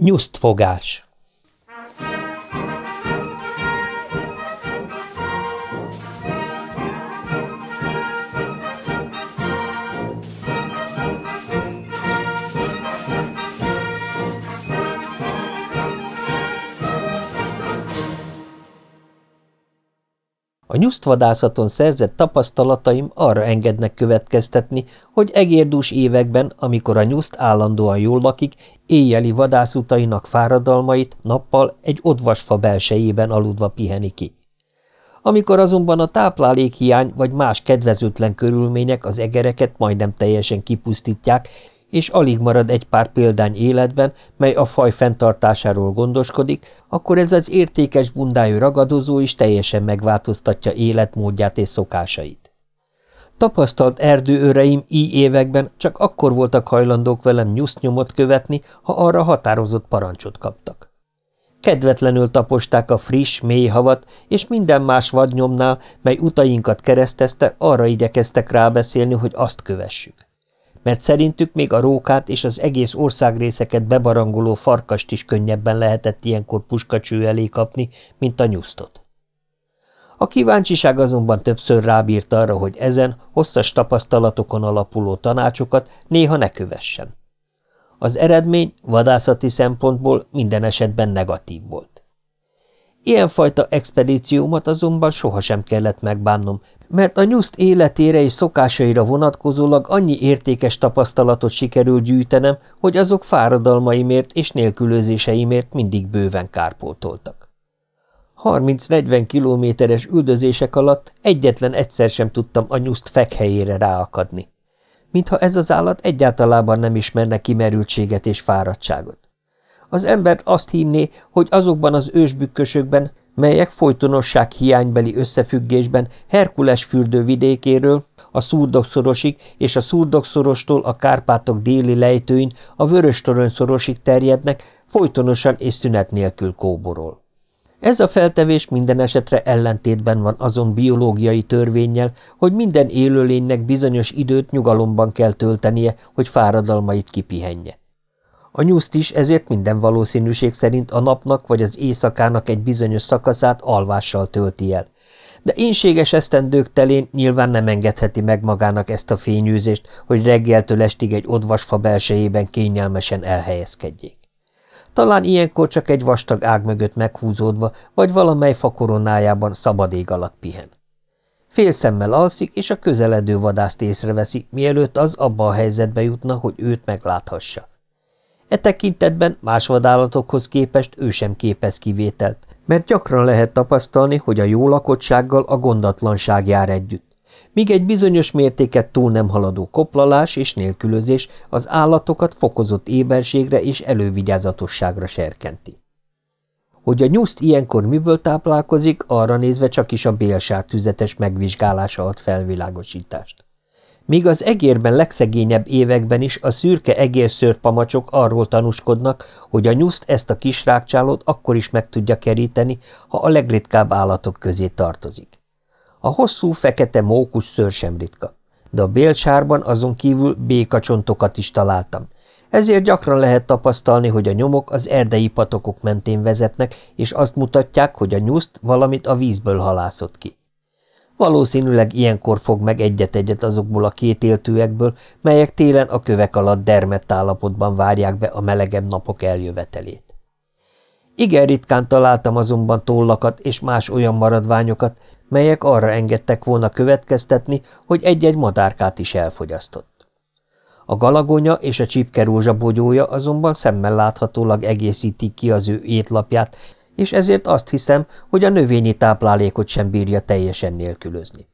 Nyusztfogás A nyusztvadászaton szerzett tapasztalataim arra engednek következtetni, hogy egérdús években, amikor a nyuszt állandóan jól lakik, éjjeli vadászutainak fáradalmait nappal egy odvasfa belsejében aludva piheni ki. Amikor azonban a táplálékhiány vagy más kedvezőtlen körülmények az egereket majdnem teljesen kipusztítják, és alig marad egy pár példány életben, mely a faj fenntartásáról gondoskodik, akkor ez az értékes bundájú ragadozó is teljesen megváltoztatja életmódját és szokásait. Tapasztalt erdőőreim így években csak akkor voltak hajlandók velem nyusznyomot követni, ha arra határozott parancsot kaptak. Kedvetlenül taposták a friss, mély havat, és minden más vadnyomnál, mely utainkat keresztezte, arra igyekeztek rábeszélni, hogy azt kövessük mert szerintük még a rókát és az egész országrészeket bebarangoló farkast is könnyebben lehetett ilyenkor puskacső elé kapni, mint a nyusztot. A kíváncsiság azonban többször rábírt arra, hogy ezen hosszas tapasztalatokon alapuló tanácsokat néha ne kövessen. Az eredmény vadászati szempontból minden esetben negatív volt. Ilyenfajta expedíciómat azonban sohasem kellett megbánnom, mert a nyuszt életére és szokásaira vonatkozólag annyi értékes tapasztalatot sikerült gyűjtenem, hogy azok fáradalmaimért és nélkülözéseimért mindig bőven kárpótoltak. 30-40 kilométeres üldözések alatt egyetlen egyszer sem tudtam a nyuszt fekhelyére ráakadni. Mintha ez az állat egyáltalában nem ismerne kimerültséget és fáradtságot. Az ember azt hinné, hogy azokban az ősbükkösökben, melyek folytonosság hiánybeli összefüggésben Herkules fürdő vidékéről, a szurdokszorosig és a szurdokszorostól a Kárpátok déli lejtőin a Vörös-toronyszorosig terjednek, folytonosan és szünet nélkül kóborol. Ez a feltevés minden esetre ellentétben van azon biológiai törvényel, hogy minden élőlénynek bizonyos időt nyugalomban kell töltenie, hogy fáradalmait kipihenje. A nyuszt is ezért minden valószínűség szerint a napnak vagy az éjszakának egy bizonyos szakaszát alvással tölti el. De énséges esztendők telén nyilván nem engedheti meg magának ezt a fényűzést, hogy reggeltől estig egy odvasfa belsejében kényelmesen elhelyezkedjék. Talán ilyenkor csak egy vastag ág mögött meghúzódva, vagy valamely fakoronájában szabad ég alatt pihen. Félszemmel alszik, és a közeledő vadászt észreveszi, mielőtt az abba a helyzetbe jutna, hogy őt megláthassa. E tekintetben más vadállatokhoz képest ő sem képez kivételt, mert gyakran lehet tapasztalni, hogy a jó lakottsággal a gondatlanság jár együtt. Míg egy bizonyos mértéket túl nem haladó koplalás és nélkülözés az állatokat fokozott éberségre és elővigyázatosságra serkenti. Hogy a nyuszt ilyenkor miből táplálkozik, arra nézve csak is a bélsár tüzetes megvizsgálása ad felvilágosítást. Míg az egérben legszegényebb években is a szürke egérszőrpamacsok arról tanúskodnak, hogy a nyuszt ezt a kis rákcsálót akkor is meg tudja keríteni, ha a legritkább állatok közé tartozik. A hosszú, fekete mókus szőr sem ritka, de a bélsárban azon kívül békacsontokat is találtam, ezért gyakran lehet tapasztalni, hogy a nyomok az erdei patokok mentén vezetnek, és azt mutatják, hogy a nyuszt valamit a vízből halászott ki. Valószínűleg ilyenkor fog meg egyet-egyet azokból a két éltőekből, melyek télen a kövek alatt dermett állapotban várják be a melegebb napok eljövetelét. Igen ritkán találtam azonban tollakat és más olyan maradványokat, melyek arra engedtek volna következtetni, hogy egy-egy madárkát is elfogyasztott. A galagonya és a csipkerózsa bogyója azonban szemmel láthatólag egészítik ki az ő étlapját, és ezért azt hiszem, hogy a növényi táplálékot sem bírja teljesen nélkülözni.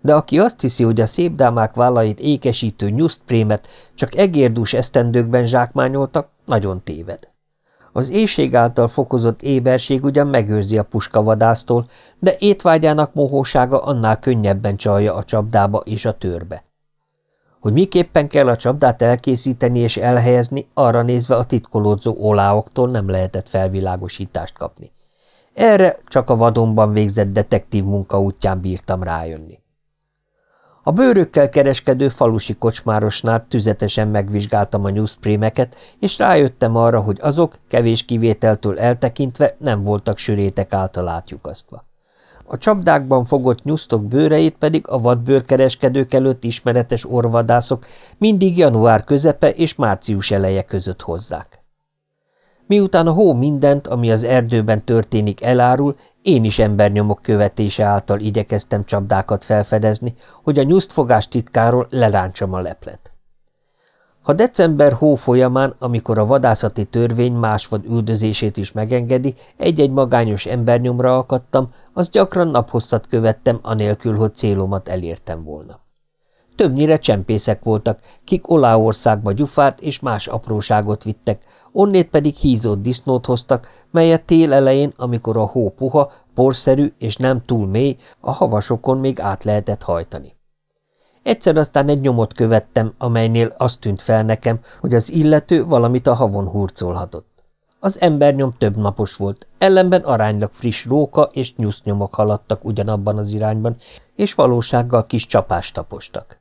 De aki azt hiszi, hogy a szép dámák vállait ékesítő nyusztprémet csak egérdús esztendőkben zsákmányoltak, nagyon téved. Az éjség által fokozott éberség ugyan megőrzi a puskavadásztól, de étvágyának mohósága annál könnyebben csalja a csapdába és a törbe. Hogy miképpen kell a csapdát elkészíteni és elhelyezni, arra nézve a titkolódzó oláoktól nem lehetett felvilágosítást kapni. Erre csak a vadonban végzett detektív munka útján bírtam rájönni. A bőrökkel kereskedő falusi kocsmárosnál tüzetesen megvizsgáltam a nyuszprémeket, és rájöttem arra, hogy azok, kevés kivételtől eltekintve, nem voltak sürétek által átjukasztva. A csapdákban fogott nyusztok bőreit pedig a vadbőrkereskedők előtt ismeretes orvadászok mindig január közepe és március eleje között hozzák. Miután a hó mindent, ami az erdőben történik, elárul, én is embernyomok követése által igyekeztem csapdákat felfedezni, hogy a nyusztfogás titkáról leláncsam a leplet. Ha december hó folyamán, amikor a vadászati törvény másvad üldözését is megengedi, egy-egy magányos embernyomra akadtam, az gyakran naphosszat követtem, anélkül, hogy célomat elértem volna. Többnyire csempészek voltak, kik Oláországba gyufát és más apróságot vittek, onnét pedig hízott disznót hoztak, melyet tél elején, amikor a hó puha, porszerű és nem túl mély, a havasokon még át lehetett hajtani. Egyszer aztán egy nyomot követtem, amelynél azt tűnt fel nekem, hogy az illető valamit a havon hurcolhatott. Az embernyom több napos volt, ellenben aránylag friss róka és nyusznyomok haladtak ugyanabban az irányban, és valósággal kis csapást tapostak.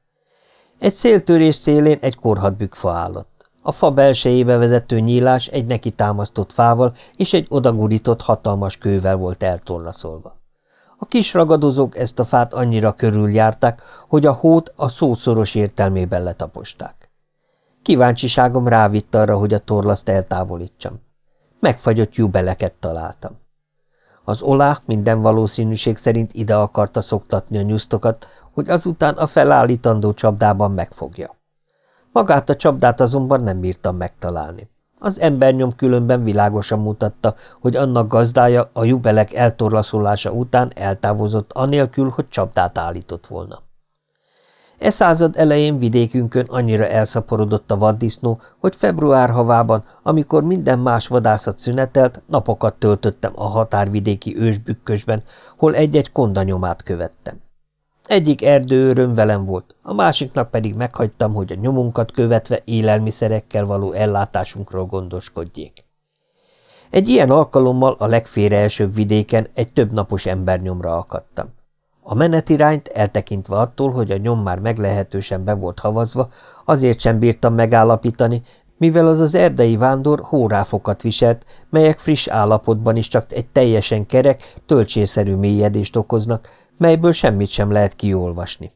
Egy széltörés szélén egy korhat bükfa állott. A fa belsejébe vezető nyílás egy neki támasztott fával és egy odagurított hatalmas kővel volt eltorlaszolva. A kis ragadozók ezt a fát annyira körüljárták, hogy a hót a szószoros értelmében letaposták. Kíváncsiságom rávitt arra, hogy a torlaszt eltávolítsam. Megfagyott jubeleket találtam. Az olá minden valószínűség szerint ide akarta szoktatni a nyusztokat, hogy azután a felállítandó csapdában megfogja. Magát a csapdát azonban nem bírtam megtalálni. Az embernyom különben világosan mutatta, hogy annak gazdája a jubelek eltorlaszolása után eltávozott anélkül, hogy csapdát állított volna. E század elején vidékünkön annyira elszaporodott a vaddisznó, hogy február havában, amikor minden más vadászat szünetelt, napokat töltöttem a határvidéki ősbükkösben, hol egy-egy kondanyomát követtem. Egyik erdőőröm velem volt, a másiknak pedig meghagytam, hogy a nyomunkat követve élelmiszerekkel való ellátásunkról gondoskodjék. Egy ilyen alkalommal a legfélre elsőbb vidéken egy több napos embernyomra akadtam. A menetirányt, eltekintve attól, hogy a nyom már meglehetősen be volt havazva, azért sem bírtam megállapítani, mivel az az erdei vándor hóráfokat viselt, melyek friss állapotban is csak egy teljesen kerek, töltsérszerű mélyedést okoznak, melyből semmit sem lehet kiolvasni.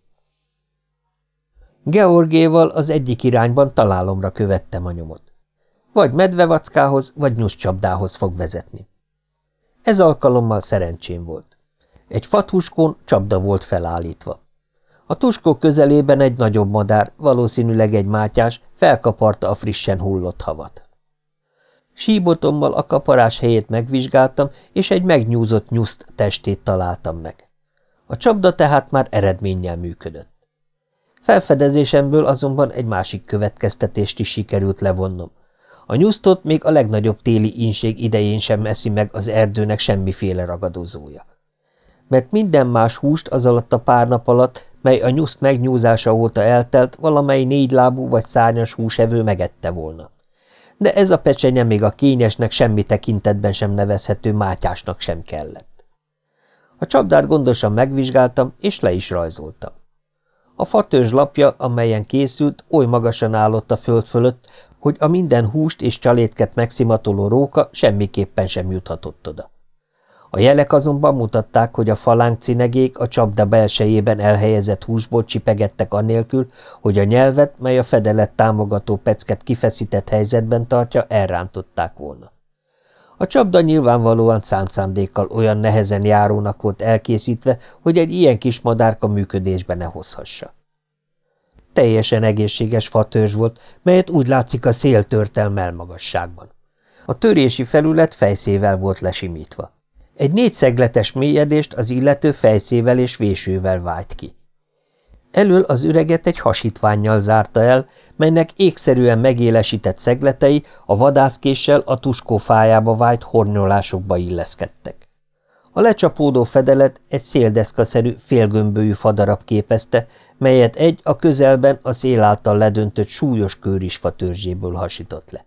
Georgéval az egyik irányban találomra követtem a nyomot. Vagy medvevackához, vagy nyuszcsapdához fog vezetni. Ez alkalommal szerencsém volt. Egy fathuskón csapda volt felállítva. A tuskó közelében egy nagyobb madár, valószínűleg egy mátyás, felkaparta a frissen hullott havat. Síbotommal a kaparás helyét megvizsgáltam, és egy megnyúzott nyuszt testét találtam meg. A csapda tehát már eredménnyel működött. Felfedezésemből azonban egy másik következtetést is sikerült levonnom. A nyusztot még a legnagyobb téli inség idején sem eszi meg az erdőnek semmiféle ragadozója. Mert minden más húst az alatt a pár nap alatt, mely a nyuszt megnyúzása óta eltelt, valamely négylábú vagy szárnyas húsevő megette volna. De ez a pecsenye még a kényesnek semmi tekintetben sem nevezhető mátyásnak sem kellett. A csapdát gondosan megvizsgáltam, és le is rajzoltam. A fatörzs lapja, amelyen készült, oly magasan állott a föld fölött, hogy a minden húst és csalétket megszimatoló róka semmiképpen sem juthatott oda. A jelek azonban mutatták, hogy a falánk cinegék a csapda belsejében elhelyezett húsból csipegettek annélkül, hogy a nyelvet, mely a fedelet támogató pecket kifeszített helyzetben tartja, elrántották volna. A csapda nyilvánvalóan számszándékkal olyan nehezen járónak volt elkészítve, hogy egy ilyen kis madárka működésbe ne hozhassa. Teljesen egészséges fatörzs volt, melyet úgy látszik a szél tört el melmagasságban. A törési felület fejszével volt lesimítva. Egy négyszegletes mélyedést az illető fejszével és vésővel vájt ki. Elől az üreget egy hasítványjal zárta el, melynek ékszerűen megélesített szegletei a vadászkéssel a tuskó fájába vájt hornyolásokba illeszkedtek. A lecsapódó fedelet egy széldeszkaszerű, félgömbőjű fadarab képezte, melyet egy a közelben a szél által ledöntött súlyos kőrisfa törzséből hasított le.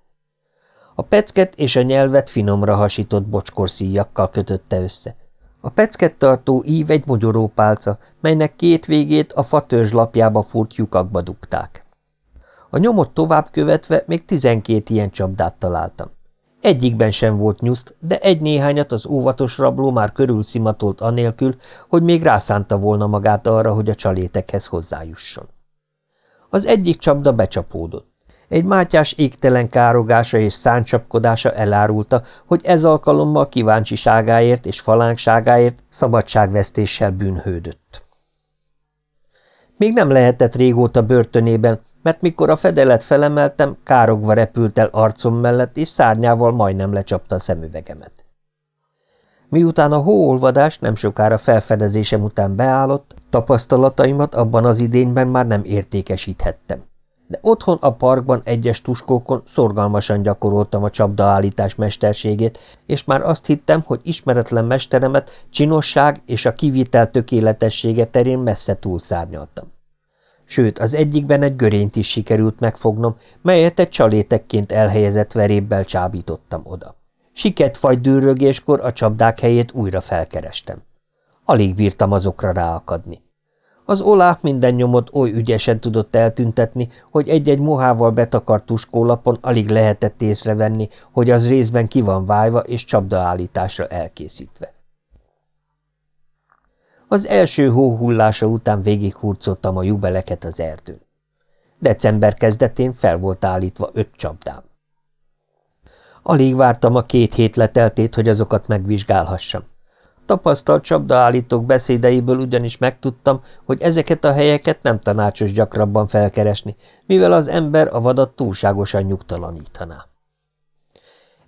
A pecket és a nyelvet finomra hasított bocskorszíjakkal kötötte össze. A peckettartó ív egy mogyorópálca, melynek két végét a fatörzs lapjába furt lyukakba dugták. A nyomot tovább követve még tizenkét ilyen csapdát találtam. Egyikben sem volt nyuszt, de egy-néhányat az óvatos rabló már körül szimatolt anélkül, hogy még rászánta volna magát arra, hogy a csalétekhez hozzájusson. Az egyik csapda becsapódott. Egy mátyás égtelen károgása és száncsapkodása elárulta, hogy ez alkalommal kíváncsiságáért és falánkságáért szabadságvesztéssel bűnhődött. Még nem lehetett régóta börtönében, mert mikor a fedelet felemeltem, károgva repült el arcom mellett, és szárnyával majdnem lecsapta a szemüvegemet. Miután a hóolvadás nem sokára felfedezésem után beállott, tapasztalataimat abban az idényben már nem értékesíthettem. De otthon a parkban egyes tuskókon szorgalmasan gyakoroltam a csapdaállítás mesterségét, és már azt hittem, hogy ismeretlen mesteremet csinosság és a kivitel tökéletessége terén messze túlszárnyaltam sőt az egyikben egy görényt is sikerült megfognom, melyet egy csalétekként elhelyezett verébbel csábítottam oda. Siket fagy dűrögéskor a csapdák helyét újra felkerestem. Alig bírtam azokra ráakadni. Az olák minden nyomot oly ügyesen tudott eltüntetni, hogy egy-egy mohával betakart tuskólapon alig lehetett észrevenni, hogy az részben ki van vájva és csapdaállításra elkészítve. Az első hó hullása után végighurcoltam a jubeleket az erdőn. December kezdetén fel volt állítva öt csapdám. Alig vártam a két hét leteltét, hogy azokat megvizsgálhassam. Tapasztalt csapdaállítók beszédeiből ugyanis megtudtam, hogy ezeket a helyeket nem tanácsos gyakrabban felkeresni, mivel az ember a vadat túlságosan nyugtalanítaná.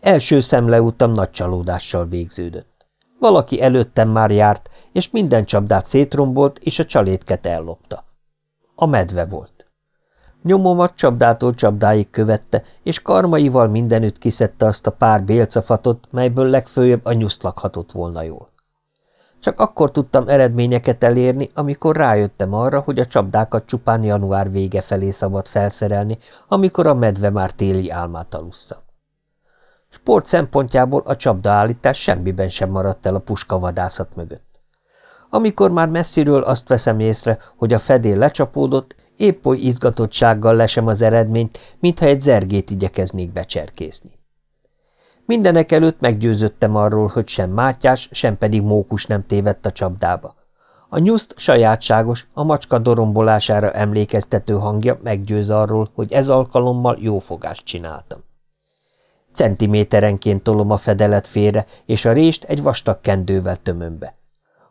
Első szemleutam nagy csalódással végződött. Valaki előttem már járt, és minden csapdát szétrombolt, és a csalétket ellopta. A medve volt. Nyomomat csapdától csapdáig követte, és karmaival mindenütt kiszedte azt a pár bélcafatot, melyből legfőjebb a nyuszt lakhatott volna jól. Csak akkor tudtam eredményeket elérni, amikor rájöttem arra, hogy a csapdákat csupán január vége felé szabad felszerelni, amikor a medve már téli álmát alussza. Sport szempontjából a csapdaállítás semmiben sem maradt el a puskavadászat mögött. Amikor már messziről azt veszem észre, hogy a fedél lecsapódott, épp oly izgatottsággal lesem az eredményt, mintha egy zergét igyekeznék becserkészni. Mindenek előtt meggyőzöttem arról, hogy sem Mátyás, sem pedig Mókus nem tévedt a csapdába. A nyuszt sajátságos, a macska dorombolására emlékeztető hangja meggyőz arról, hogy ez alkalommal jó fogást csináltam. Centiméterenként tolom a fedelet félre, és a rést egy vastag kendővel tömöm be.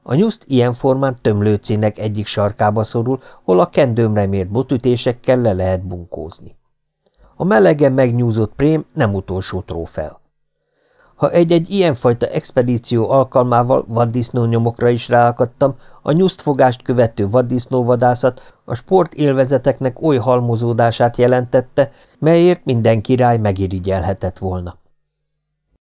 A nyuszt ilyen formán tömlőcének egyik sarkába szorul, hol a kendőmre mért botütésekkel le lehet bunkózni. A melegen megnyúzott prém nem utolsó trófea. Ha egy-egy ilyenfajta expedíció alkalmával vaddisznónyomokra is ráakadtam, a nyusztfogást követő vaddisznóvadászat a sport élvezeteknek oly halmozódását jelentette, melyért minden király megirigyelhetett volna.